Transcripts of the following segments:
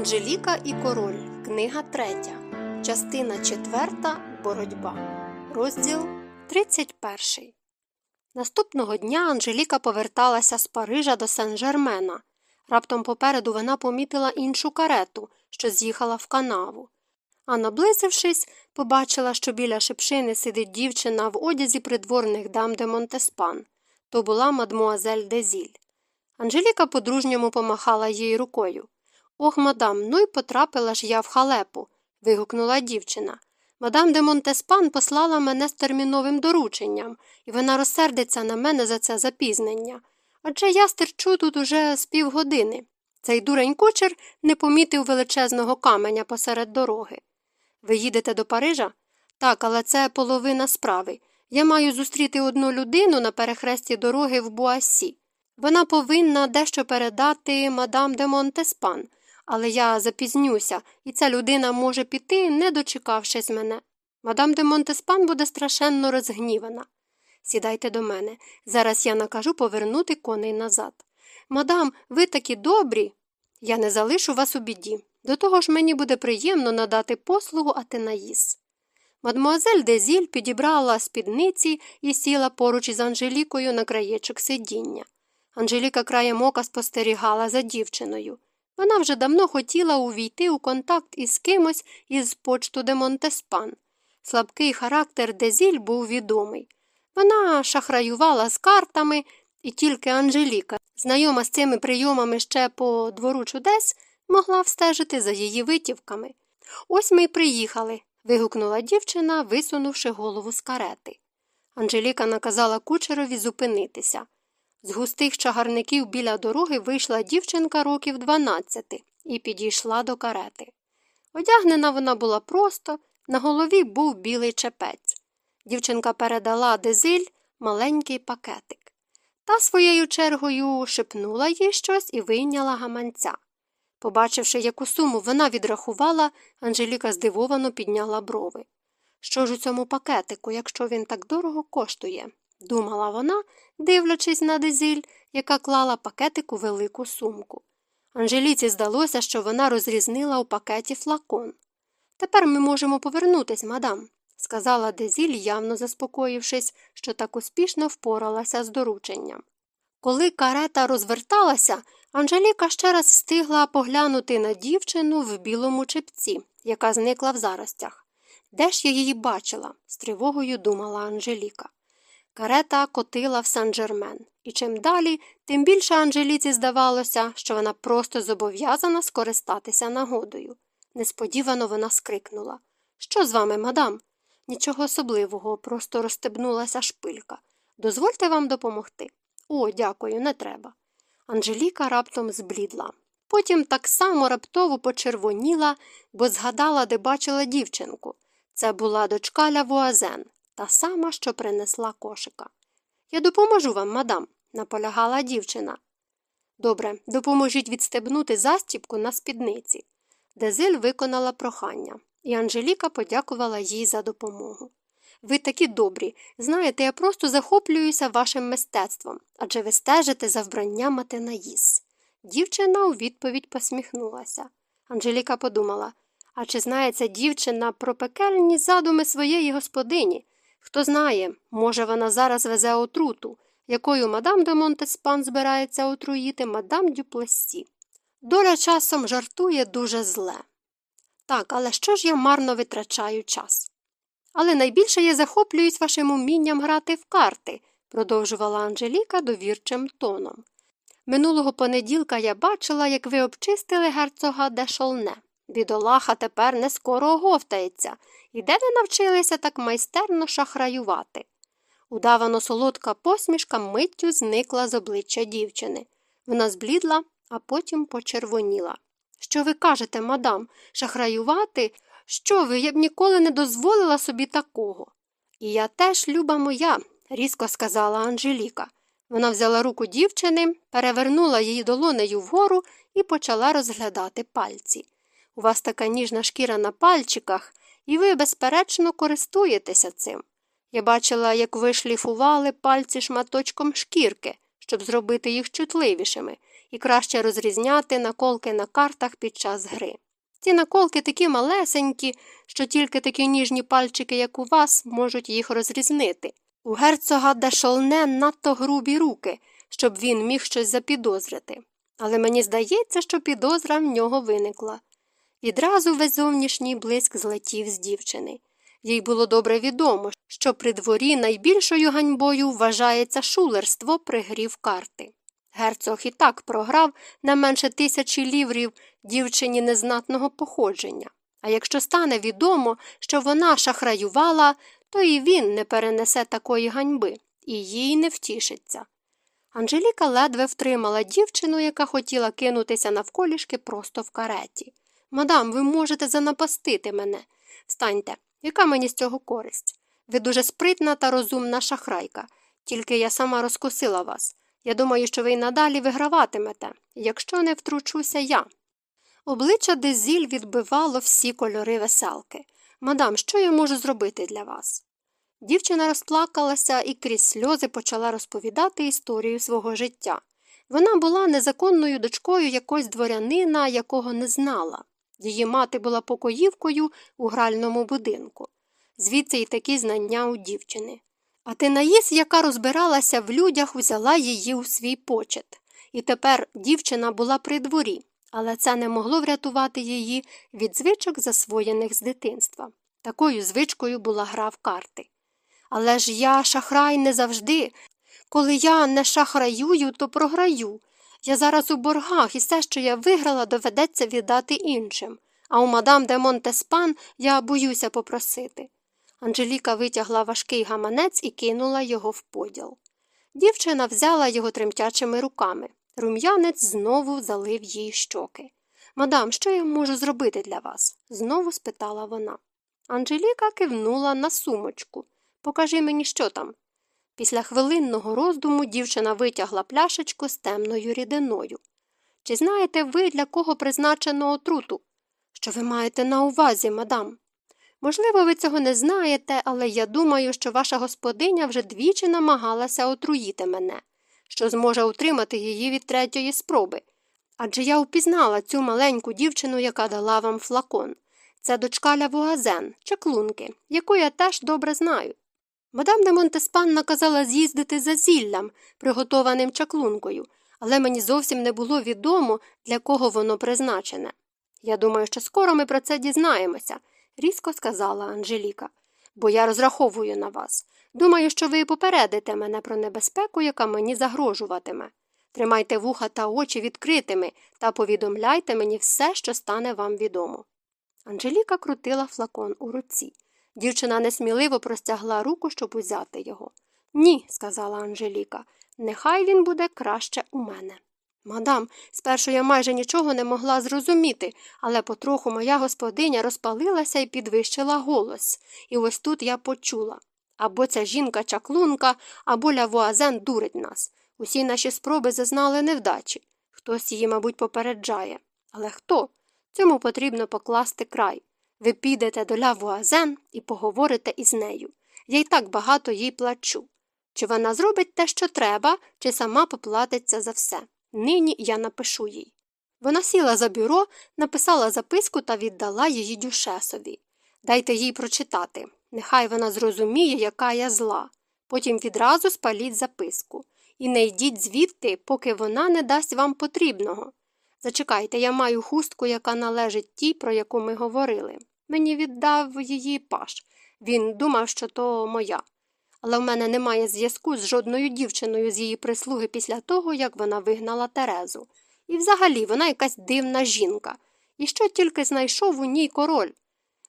Анжеліка і Король. Книга 3. Частина 4. Боротьба. Розділ 31. Наступного дня Анжеліка поверталася з Парижа до Сен-Жермена. Раптом попереду вона помітила іншу карету, що з'їхала в канаву. А наблизившись, побачила, що біля шипшини сидить дівчина в одязі придворних дам де Монтеспан. То була мадмуазель Дезіль. Анжеліка по-дружньому помахала їй рукою. Ох, мадам, ну й потрапила ж я в халепу. вигукнула дівчина. Мадам де Монтеспан послала мене з терміновим дорученням, і вона розсердиться на мене за це запізнення. Адже я стерчу тут уже з півгодини. Цей дурень кучер не помітив величезного каменя посеред дороги. Ви їдете до Парижа? Так, але це половина справи. Я маю зустріти одну людину на перехресті дороги в Буасі. Вона повинна дещо передати мадам де Монтеспан але я запізнюся, і ця людина може піти, не дочекавшись мене. Мадам де Монтеспан буде страшенно розгнівана. Сідайте до мене. Зараз я накажу повернути коней назад. Мадам, ви такі добрі. Я не залишу вас у біді. До того ж мені буде приємно надати послугу Атенаїс. Мадмуазель Дезіль підібрала спідниці і сіла поруч із Анжелікою на краєчок сидіння. Анжеліка краєм ока спостерігала за дівчиною. Вона вже давно хотіла увійти у контакт із кимось із почту де Монтеспан. Слабкий характер Дезіль був відомий. Вона шахраювала з картами, і тільки Анжеліка, знайома з цими прийомами ще по двору чудес, могла встежити за її витівками. Ось ми й приїхали. вигукнула дівчина, висунувши голову з карети. Анжеліка наказала кучерові зупинитися. З густих чагарників біля дороги вийшла дівчинка років дванадцяти і підійшла до карети. Одягнена вона була просто, на голові був білий чепець. Дівчинка передала дезиль маленький пакетик. Та своєю чергою шепнула їй щось і вийняла гаманця. Побачивши, яку суму вона відрахувала, Анжеліка здивовано підняла брови. Що ж у цьому пакетику, якщо він так дорого коштує? Думала вона, дивлячись на дезіль, яка клала пакетик у велику сумку. Анжеліці здалося, що вона розрізнила у пакеті флакон. Тепер ми можемо повернутись, мадам, сказала Дезіль, явно заспокоївшись, що так успішно впоралася з дорученням. Коли карета розверталася, Анжеліка ще раз встигла поглянути на дівчину в білому чепці, яка зникла в заростях. Де ж я її бачила? з тривогою думала Анжеліка. Карета котила в Сан-Джермен, і чим далі, тим більше Анжеліці здавалося, що вона просто зобов'язана скористатися нагодою. Несподівано вона скрикнула Що з вами, мадам? Нічого особливого, просто розстебнулася шпилька. Дозвольте вам допомогти. О, дякую, не треба. Анжеліка раптом зблідла. Потім так само раптово почервоніла, бо згадала, де бачила дівчинку. Це була дочка Лявуазен, та сама, що принесла кошика. Я допоможу вам, мадам, наполягала дівчина. Добре, допоможіть відстебнути застіпку на спідниці. Дезиль виконала прохання, і Анжеліка подякувала їй за допомогу. Ви такі добрі. Знаєте, я просто захоплююся вашим мистецтвом, адже ви стежите за вбранням Атенаїс. Дівчина у відповідь посміхнулася. Анжеліка подумала а чи знає ця дівчина про пекельні задуми своєї господині? Хто знає, може, вона зараз везе отруту, якою мадам де Монтеспан збирається отруїти мадам Дюплесі. Доля часом жартує дуже зле. Так, але що ж я марно витрачаю час? Але найбільше я захоплююсь вашим умінням грати в карти, продовжувала Анжеліка довірчим тоном. Минулого понеділка я бачила, як ви обчистили герцога де Шолне. Бідолаха тепер не скоро оговтається, і де ви навчилися так майстерно шахраювати? Удавано солодка посмішка миттю зникла з обличчя дівчини. Вона зблідла, а потім почервоніла. Що ви кажете, мадам, шахраювати? Що ви, я б ніколи не дозволила собі такого. І я теж, люба моя, різко сказала Анжеліка. Вона взяла руку дівчини, перевернула її долонею вгору і почала розглядати пальці. У вас така ніжна шкіра на пальчиках, і ви, безперечно, користуєтеся цим. Я бачила, як ви шліфували пальці шматочком шкірки, щоб зробити їх чутливішими, і краще розрізняти наколки на картах під час гри. Ці наколки такі малесенькі, що тільки такі ніжні пальчики, як у вас, можуть їх розрізнити. У герцога де шолне надто грубі руки, щоб він міг щось запідозрити. Але мені здається, що підозра в нього виникла. Відразу весь зовнішній блиск злетів з дівчини. Їй було добре відомо, що при дворі найбільшою ганьбою вважається шулерство при грі в карти. Герцог і так програв не менше тисячі ліврів дівчині незнатного походження. А якщо стане відомо, що вона шахраювала, то і він не перенесе такої ганьби, і їй не втішиться. Анжеліка ледве втримала дівчину, яка хотіла кинутися навколішки просто в кареті. Мадам, ви можете занапастити мене. Встаньте, яка мені з цього користь? Ви дуже спритна та розумна шахрайка, тільки я сама розкусила вас. Я думаю, що ви й надалі виграватимете, якщо не втручуся я. Обличчя Дезіль відбивало всі кольори веселки. Мадам, що я можу зробити для вас? Дівчина розплакалася і крізь сльози почала розповідати історію свого життя. Вона була незаконною дочкою якогось дворянина, якого не знала. Її мати була покоївкою у гральному будинку. Звідси й такі знання у дівчини. А Тинаїс, яка розбиралася в людях, взяла її у свій почет. І тепер дівчина була при дворі, але це не могло врятувати її від звичок, засвоєних з дитинства. Такою звичкою була гра в карти. Але ж я шахрай не завжди. Коли я не шахраюю, то програю. Я зараз у боргах, і все, що я виграла, доведеться віддати іншим. А у мадам де Монтеспан я боюся попросити. Анжеліка витягла важкий гаманець і кинула його в поділ. Дівчина взяла його тремтячими руками. Рум'янець знову залив їй щоки. Мадам, що я можу зробити для вас? знову спитала вона. Анжеліка кивнула на сумочку. Покажи мені, що там. Після хвилинного роздуму дівчина витягла пляшечку з темною рідиною. Чи знаєте ви, для кого призначено отруту? Що ви маєте на увазі, мадам? Можливо, ви цього не знаєте, але я думаю, що ваша господиня вже двічі намагалася отруїти мене, що зможе утримати її від третьої спроби. Адже я впізнала цю маленьку дівчину, яка дала вам флакон. Це дочка Лявуазен, чаклунки, яку я теж добре знаю. Мадам де Монтеспан наказала з'їздити за зіллям, приготованим чаклункою, але мені зовсім не було відомо, для кого воно призначене. Я думаю, що скоро ми про це дізнаємося, різко сказала Анжеліка, бо я розраховую на вас. Думаю, що ви попередите мене про небезпеку, яка мені загрожуватиме. Тримайте вуха та очі відкритими та повідомляйте мені все, що стане вам відомо. Анжеліка крутила флакон у руці. Дівчина несміливо простягла руку, щоб узяти його. Ні, сказала Анжеліка, нехай він буде краще у мене. Мадам, спершу я майже нічого не могла зрозуміти, але потроху моя господиня розпалилася і підвищила голос. І ось тут я почула або ця жінка чаклунка, або лявуазен дурить нас. Усі наші спроби зазнали невдачі. Хтось її, мабуть, попереджає. Але хто? Цьому потрібно покласти край. Ви підете до лявуазен і поговорите із нею. Я й так багато їй плачу. Чи вона зробить те, що треба, чи сама поплатиться за все. Нині я напишу їй. Вона сіла за бюро, написала записку та віддала її дюшесові. Дайте їй прочитати. Нехай вона зрозуміє, яка я зла. Потім відразу спаліть записку. І не йдіть звідти, поки вона не дасть вам потрібного. Зачекайте, я маю хустку, яка належить тій, про яку ми говорили. Мені віддав її паш. Він думав, що то моя. Але в мене немає зв'язку з жодною дівчиною з її прислуги після того, як вона вигнала Терезу. І взагалі вона якась дивна жінка. І що тільки знайшов у ній король.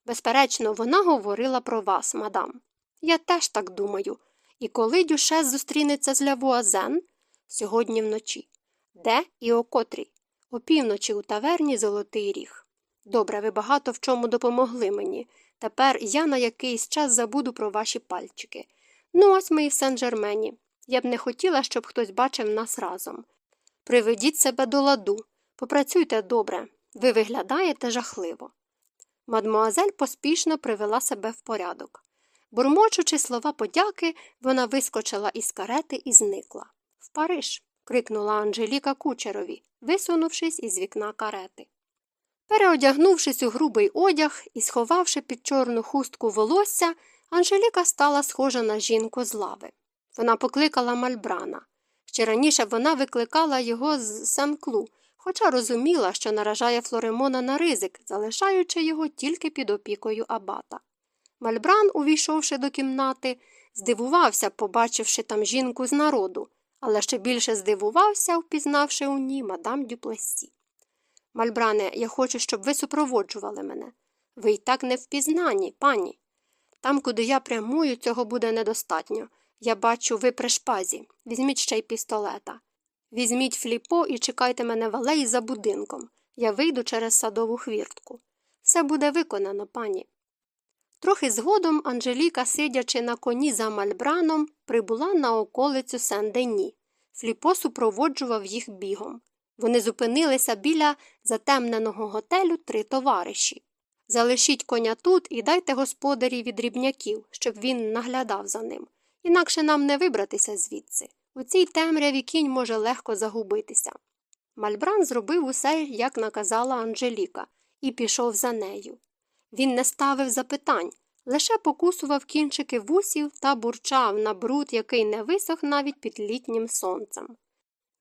Безперечно, вона говорила про вас, мадам. Я теж так думаю. І коли Дюшес зустрінеться з Лявуазен? Сьогодні вночі. Де і о котрій? Опівночі у таверні Золотий Ріг. Добре, ви багато в чому допомогли мені. Тепер я на якийсь час забуду про ваші пальчики. Ну, ось ми і в Сен-Жермені. Я б не хотіла, щоб хтось бачив нас разом. Приведіть себе до ладу, попрацюйте добре, ви виглядаєте жахливо. Мадмуазель поспішно привела себе в порядок. Бурмочучи слова подяки, вона вискочила із карети і зникла. В Париж. крикнула Анжеліка кучерові, висунувшись із вікна карети. Переодягнувшись у грубий одяг і сховавши під чорну хустку волосся, Анжеліка стала схожа на жінку з лави. Вона покликала мальбрана. Ще раніше вона викликала його з Санклу, хоча розуміла, що наражає Флоремона на ризик, залишаючи його тільки під опікою абата. Мальбран, увійшовши до кімнати, здивувався, побачивши там жінку з народу, але ще більше здивувався, впізнавши у ній мадам Дюплесі. Мальбране, я хочу, щоб ви супроводжували мене. Ви й так не впізнані, пані. Там, куди я прямую, цього буде недостатньо. Я бачу, ви при шпазі. Візьміть ще й пістолета. Візьміть фліпо і чекайте мене в алеї за будинком. Я вийду через садову хвіртку. Все буде виконано, пані. Трохи згодом Анжеліка, сидячи на коні за мальбраном, прибула на околицю Сен-Дені. Фліпо супроводжував їх бігом. Вони зупинилися біля затемненого готелю три товариші. Залишіть коня тут і дайте господарі від рібняків, щоб він наглядав за ним. Інакше нам не вибратися звідси. У цій темряві кінь може легко загубитися. Мальбран зробив усе, як наказала Анжеліка, і пішов за нею. Він не ставив запитань, лише покусував кінчики вусів та бурчав на бруд, який не висох навіть під літнім сонцем.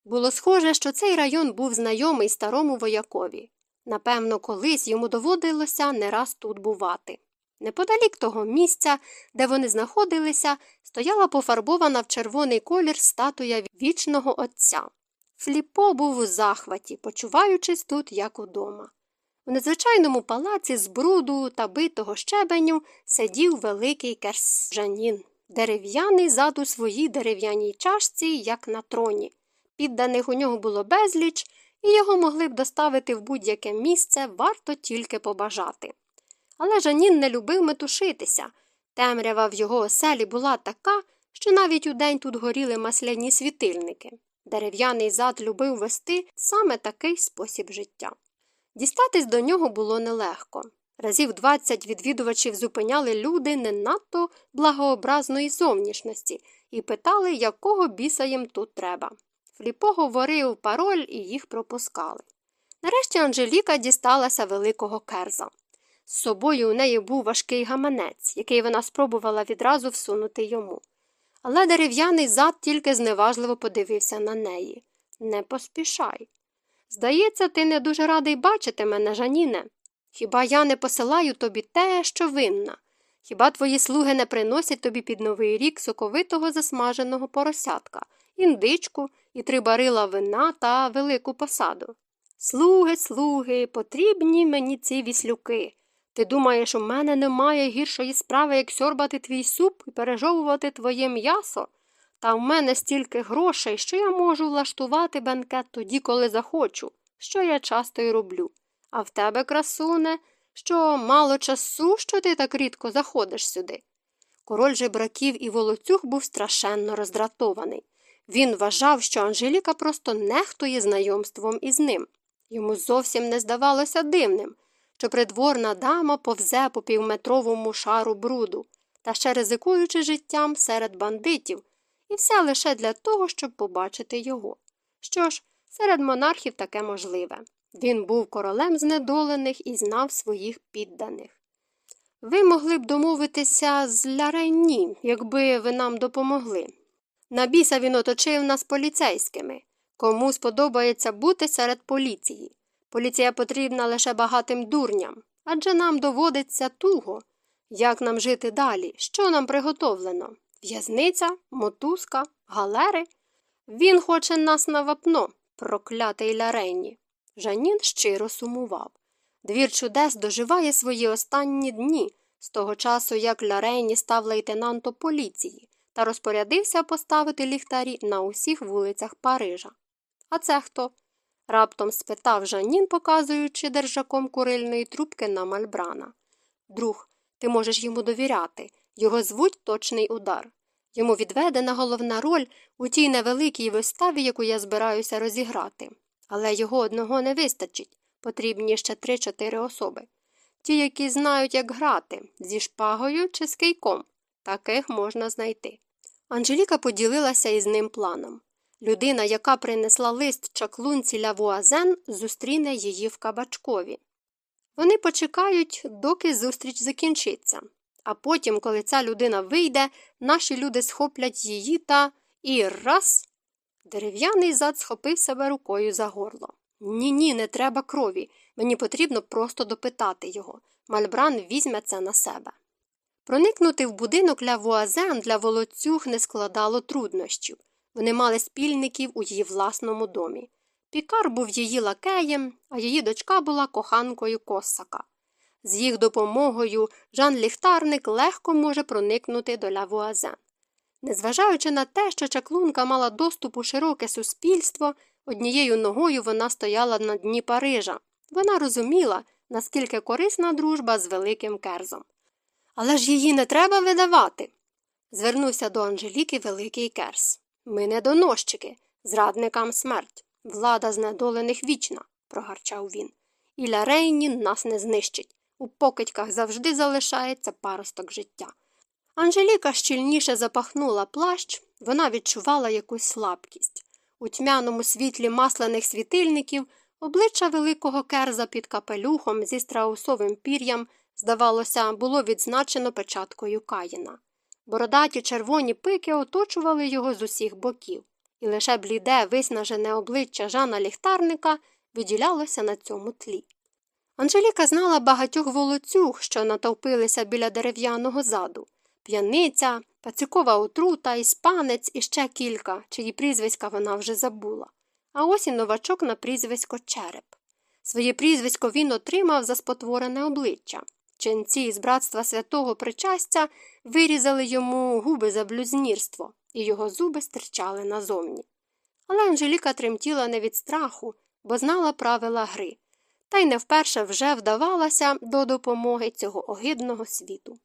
Було схоже, що цей район був знайомий старому воякові. Напевно, колись йому доводилося не раз тут бувати. Неподалік того місця, де вони знаходилися, стояла пофарбована в червоний колір статуя вічного отця. Фліпо був у захваті, почуваючись тут, як удома. У незвичайному палаці з бруду та битого щебеню сидів великий керсжанін, дерев'яний зад своїй дерев'яній чашці, як на троні. Підданих у нього було безліч, і його могли б доставити в будь-яке місце, варто тільки побажати. Але Жанін не любив метушитися. Темрява в його оселі була така, що навіть удень тут горіли масляні світильники. Дерев'яний зад любив вести саме такий спосіб життя. Дістатись до нього було нелегко. Разів двадцять відвідувачів зупиняли люди не надто благообразної зовнішності і питали, якого біса їм тут треба. Фліпо говорив пароль і їх пропускали. Нарешті Анжеліка дісталася великого керза. З собою у неї був важкий гаманець, який вона спробувала відразу всунути йому. Але дерев'яний зад тільки зневажливо подивився на неї. Не поспішай. Здається, ти не дуже радий бачити мене, Жаніне. Хіба я не посилаю тобі те, що винна? Хіба твої слуги не приносять тобі під новий рік соковитого засмаженого поросятка, індичку і три барила вина та велику посаду? Слуги, слуги, потрібні мені ці віслюки. Ти думаєш, у мене немає гіршої справи, як сьорбати твій суп і пережовувати твоє м'ясо? Та в мене стільки грошей, що я можу влаштувати бенкет тоді, коли захочу, що я часто й роблю. А в тебе, красуне, що мало часу, що ти так рідко заходиш сюди. Король жебраків і волоцюг був страшенно роздратований. Він вважав, що Анжеліка просто нехтує знайомством із ним. Йому зовсім не здавалося дивним, що придворна дама повзе по півметровому шару бруду, та ще ризикуючи життям серед бандитів, і все лише для того, щоб побачити його. Що ж, серед монархів таке можливе. Він був королем знедолених і знав своїх підданих. Ви могли б домовитися з Ляренні, якби ви нам допомогли. На біса він оточив нас поліцейськими. Кому сподобається бути серед поліції. Поліція потрібна лише багатим дурням, адже нам доводиться туго. Як нам жити далі? Що нам приготовлено? В'язниця, мотузка, галери? Він хоче нас на вапно, проклятий Лярені. Жанін щиро сумував. Двір чудес доживає свої останні дні з того часу, як Лярені став лейтенантом поліції та розпорядився поставити ліхтарі на усіх вулицях Парижа. А це хто? раптом спитав Жанін, показуючи держаком курильної трубки на мальбрана. Друг, ти можеш йому довіряти. Його звуть точний удар. Йому відведена головна роль у тій невеликій виставі, яку я збираюся розіграти. Але його одного не вистачить, потрібні ще три-чотири особи. Ті, які знають, як грати, зі шпагою чи з кийком. Таких можна знайти. Анжеліка поділилася із ним планом. Людина, яка принесла лист чаклунці Лявуазен, зустріне її в кабачкові. Вони почекають, доки зустріч закінчиться. А потім, коли ця людина вийде, наші люди схоплять її та і раз. Дерев'яний зад схопив себе рукою за горло. Ні, ні, не треба крові. Мені потрібно просто допитати його. Мальбран візьме це на себе. Проникнути в будинок Лявуазен для волоцюг не складало труднощів. Вони мали спільників у її власному домі. Пікар був її лакеєм, а її дочка була коханкою косака. З їх допомогою Жан Ліхтарник легко може проникнути до Лявуазен. Незважаючи на те, що чаклунка мала доступ у широке суспільство, однією ногою вона стояла на дні Парижа. Вона розуміла, наскільки корисна дружба з великим керзом. Але ж її не треба видавати. Звернувся до Анжеліки Великий Керс. Ми не доносчики, зрадникам смерть. Влада знедолених вічна, прогарчав він. І Лярейні нас не знищить. У покидьках завжди залишається паросток життя. Анжеліка щільніше запахнула плащ, вона відчувала якусь слабкість. У тьмяному світлі масляних світильників обличчя великого керза під капелюхом зі страусовим пір'ям, здавалося, було відзначено печаткою каїна. Бородаті червоні пики оточували його з усіх боків, і лише бліде, виснажене обличчя Жана ліхтарника виділялося на цьому тлі. Анжеліка знала багатьох волоцюг, що натовпилися біля дерев'яного заду п'яниця, пацюкова отрута, іспанець і ще кілька, чиї прізвиська вона вже забула. А ось і новачок на прізвисько Череп. Своє прізвисько він отримав за спотворене обличчя. Ченці із братства святого причастя вирізали йому губи за блюзнірство, і його зуби стирчали назовні. Але Анжеліка тремтіла не від страху, бо знала правила гри, та й не вперше вже вдавалася до допомоги цього огидного світу.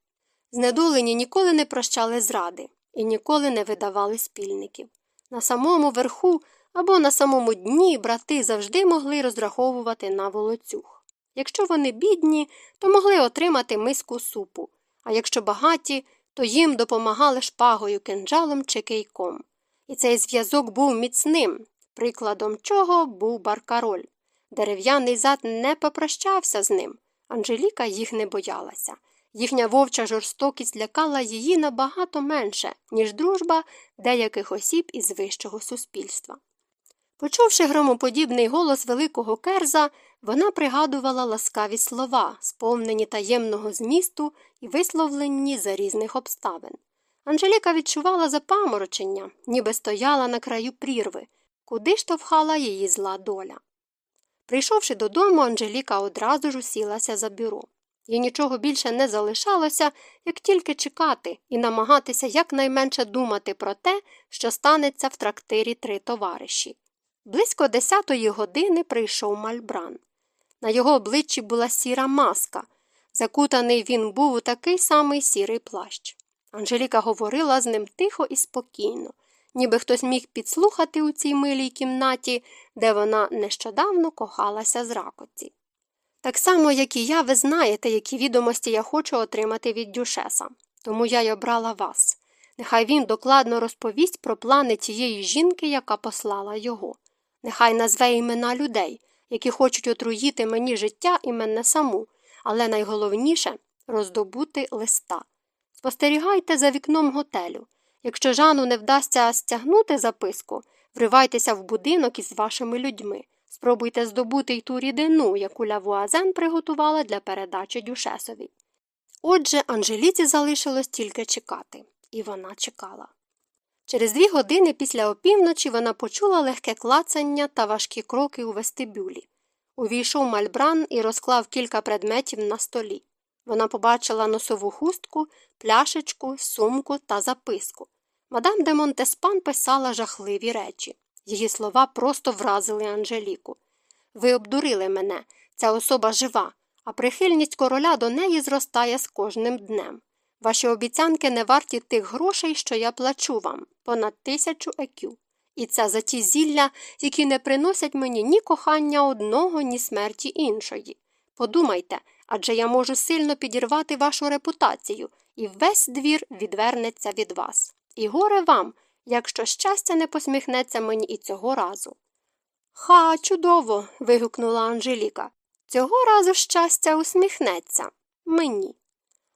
Знедолені ніколи не прощали зради і ніколи не видавали спільників. На самому верху або на самому дні брати завжди могли розраховувати на волоцюг. Якщо вони бідні, то могли отримати миску супу, а якщо багаті, то їм допомагали шпагою, кинджалом чи кийком. І цей зв'язок був міцним, прикладом чого був баркароль. Дерев'яний зад не попрощався з ним. Анжеліка їх не боялася. Їхня вовча жорстокість лякала її набагато менше, ніж дружба деяких осіб із вищого суспільства. Почувши громоподібний голос великого керза, вона пригадувала ласкаві слова, сповнені таємного змісту і висловлені за різних обставин. Анжеліка відчувала запаморочення, ніби стояла на краю прірви, куди штовхала її зла доля. Прийшовши додому, Анжеліка одразу ж усілася за бюро. Їй нічого більше не залишалося, як тільки чекати і намагатися якнайменше думати про те, що станеться в трактирі три товариші. Близько десятої години прийшов мальбран. На його обличчі була сіра маска. Закутаний він був у такий самий сірий плащ. Анжеліка говорила з ним тихо і спокійно, ніби хтось міг підслухати у цій милій кімнаті, де вона нещодавно кохалася з ракоці. Так само, як і я, ви знаєте, які відомості я хочу отримати від Дюшеса, тому я й обрала вас. Нехай він докладно розповість про плани тієї жінки, яка послала його. Нехай назве імена людей, які хочуть отруїти мені життя і мене саму, але найголовніше роздобути листа. Спостерігайте за вікном готелю. Якщо Жану не вдасться стягнути записку, вривайтеся в будинок із вашими людьми. Спробуйте здобути й ту рідину, яку Лявуазен приготувала для передачі Дюшесові. Отже, Анжеліці залишилось тільки чекати, і вона чекала. Через дві години після опівночі вона почула легке клацання та важкі кроки у вестибюлі. Увійшов мальбран і розклав кілька предметів на столі. Вона побачила носову хустку, пляшечку, сумку та записку. Мадам де Монтеспан писала жахливі речі. Її слова просто вразили Анжеліку. Ви обдурили мене, ця особа жива, а прихильність короля до неї зростає з кожним днем. Ваші обіцянки не варті тих грошей, що я плачу вам, понад тисячу екю. І це за ті зілля, які не приносять мені ні кохання одного, ні смерті іншої. Подумайте, адже я можу сильно підірвати вашу репутацію, і весь двір відвернеться від вас. І горе вам, якщо щастя не посміхнеться мені і цього разу. Ха, чудово. вигукнула Анжеліка. Цього разу щастя усміхнеться мені.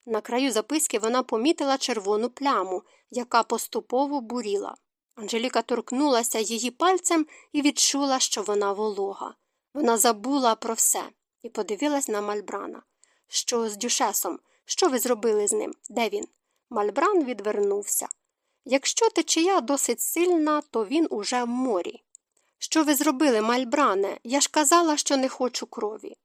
На краю записки вона помітила червону пляму, яка поступово буріла. Анжеліка торкнулася її пальцем і відчула, що вона волога. Вона забула про все і подивилась на Мальбрана. Що з Дюшесом? Що ви зробили з ним? Де він? Мальбран відвернувся. Якщо течія досить сильна, то він уже в морі. Що ви зробили, Мальбране? Я ж казала, що не хочу крові.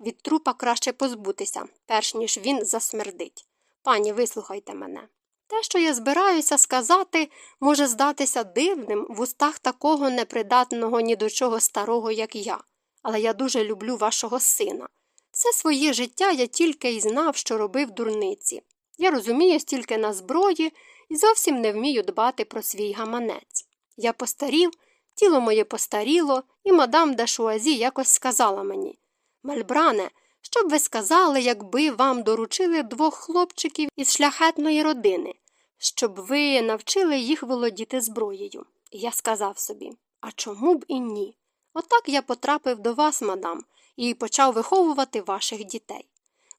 Від трупа краще позбутися, перш ніж він засмердить. Пані, вислухайте мене. Те, що я збираюся сказати, може здатися дивним в устах такого непридатного ні до чого старого, як я, але я дуже люблю вашого сина. Все своє життя я тільки й знав, що робив дурниці. Я розумію стільки на зброї і зовсім не вмію дбати про свій гаманець. Я постарів, тіло моє постаріло, і мадам Дашуазі якось сказала мені Мальбране, що б ви сказали, якби вам доручили двох хлопчиків із шляхетної родини, щоб ви навчили їх володіти зброєю. Я сказав собі а чому б і ні? Отак я потрапив до вас, мадам, і почав виховувати ваших дітей.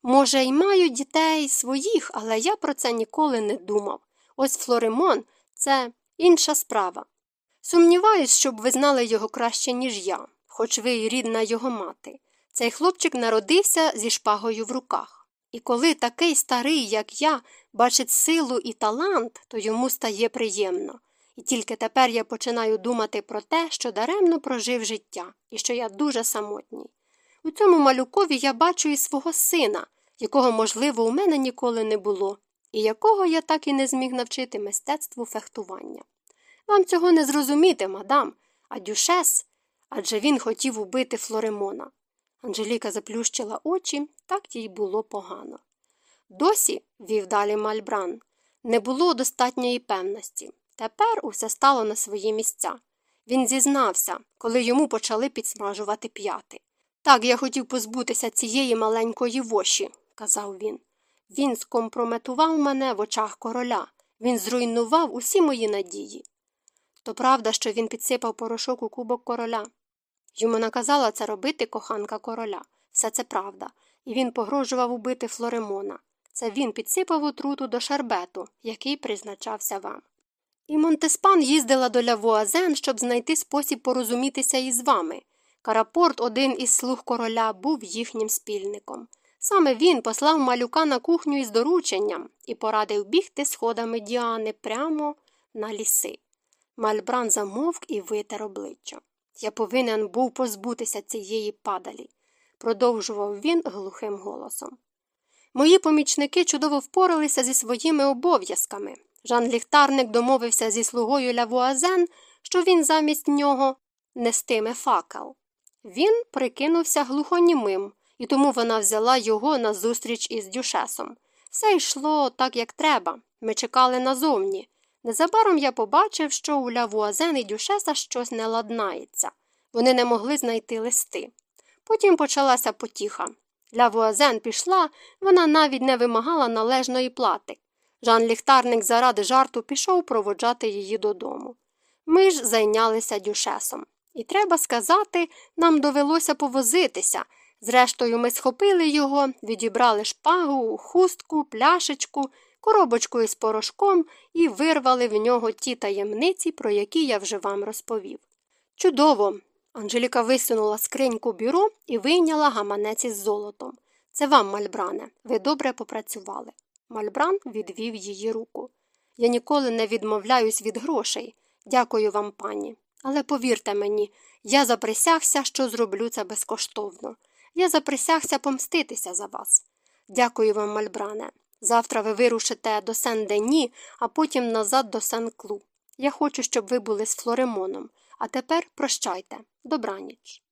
Може, й маю дітей своїх, але я про це ніколи не думав. Ось Флоремон це інша справа. Сумніваюсь, щоб ви знали його краще, ніж я, хоч ви й рідна його мати. Цей хлопчик народився зі шпагою в руках. І коли такий старий, як я, бачить силу і талант, то йому стає приємно. І тільки тепер я починаю думати про те, що даремно прожив життя і що я дуже самотній. У цьому малюкові я бачу і свого сина, якого, можливо, у мене ніколи не було, і якого я так і не зміг навчити мистецтву фехтування. Вам цього не зрозуміти, мадам, а дюшес, адже він хотів убити Флоремона. Анжеліка заплющила очі, так їй було погано. Досі, вів далі Мальбран, не було достатньої певності. Тепер усе стало на свої місця. Він зізнався, коли йому почали підсмажувати п'яти. Так, я хотів позбутися цієї маленької воші, казав він. Він скомпрометував мене в очах короля, він зруйнував усі мої надії. То правда, що він підсипав порошок у кубок короля. Йому наказала це робити коханка короля. Все це правда, і він погрожував убити Флоремона. Це він підсипав отруту до шарбету, який призначався вам. І Монтеспан їздила до Лявуазен, щоб знайти спосіб порозумітися із вами. Карапорт, один із слуг короля, був їхнім спільником. Саме він послав малюка на кухню із дорученням і порадив бігти сходами Діани прямо на ліси. Мальбран замовк і витер обличчя. Я повинен був позбутися цієї падалі, продовжував він глухим голосом. Мої помічники чудово впоралися зі своїми обов'язками. Жан ліхтарник домовився зі слугою Лявуазен, що він замість нього нестиме факел. Він прикинувся глухонімим, і тому вона взяла його на зустріч із дюшесом. Все йшло так, як треба. Ми чекали назовні. Незабаром я побачив, що у Лявуазен і дюшеса щось не ладнається. Вони не могли знайти листи. Потім почалася потіха. Лявуазен пішла, вона навіть не вимагала належної плати. Жан ліхтарник заради жарту пішов проводжати її додому. Ми ж зайнялися дюшесом. І треба сказати, нам довелося повозитися. Зрештою, ми схопили його, відібрали шпагу, хустку, пляшечку, коробочку із порошком і вирвали в нього ті таємниці, про які я вже вам розповів. Чудово! Анжеліка висунула скриньку бюро і вийняла гаманець із золотом. Це вам, мальбране, ви добре попрацювали. Мальбран відвів її руку. Я ніколи не відмовляюсь від грошей. Дякую вам, пані. Але повірте мені, я заприсягся, що зроблю це безкоштовно. Я заприсягся помститися за вас. Дякую вам, Мальбране. Завтра ви вирушите до сен Дені, а потім назад до сен Клу. Я хочу, щоб ви були з Флоремоном. А тепер прощайте, добраніч.